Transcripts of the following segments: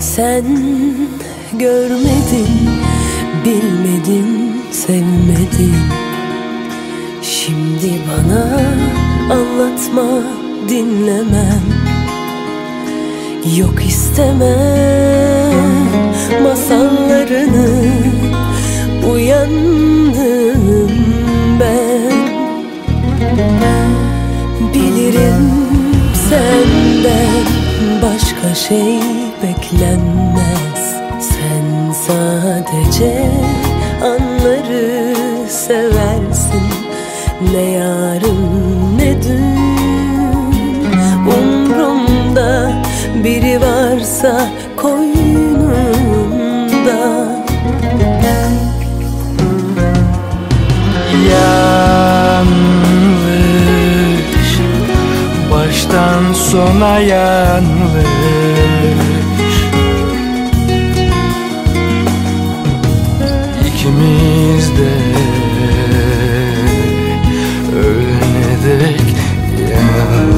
Sen görmedin, bilmedin, sevmedin Şimdi bana anlatma, dinlemem Yok istemem masallarını Uyandım ben. Bilirim senden başka şey beklenmez. Sen sadece anları seversin Ne yarın ne dün Umrumda biri varsa koynumda Yanlış Baştan sona yanlış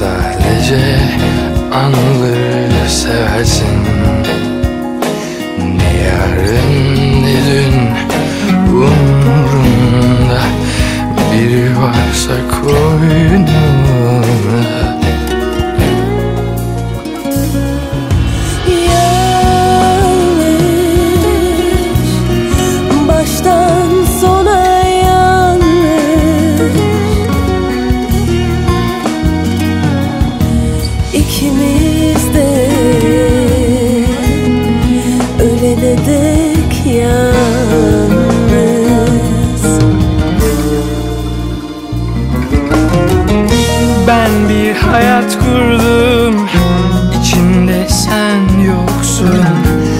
sadece anları seversin. Ne yarın Ben bir hayat kurdum. İçinde sen yoksun.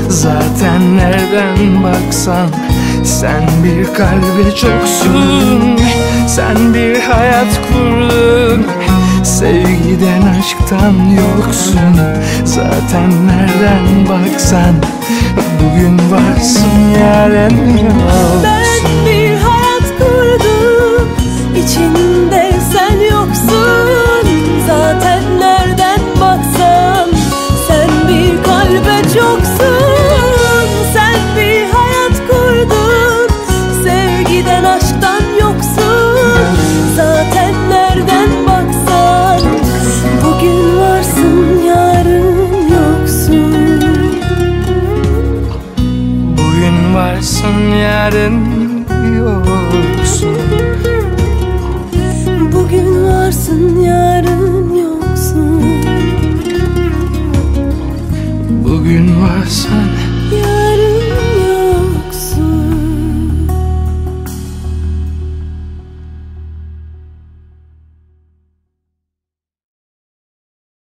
Zaten nereden baksan Sen bir kalbe çoksun. Sen bir hayat kurdun. Sevgiden aşktan yoksun. Zaten nereden baksan Bugün varsın yarın yoksun. Ben varsın yarın yoksun.